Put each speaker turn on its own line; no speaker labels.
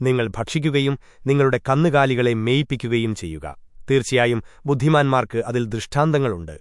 നിങ്ങൾ ഭക്ഷിക്കുകയും നിങ്ങളുടെ കന്നുകാലികളെ മേയിപ്പിക്കുകയും ചെയ്യുക. തീർച്ചയായും ബുദ്ധിമാന്മാർക്ക് അതിൽ ദൃഷ്ടാന്തങ്ങളുണ്ട്.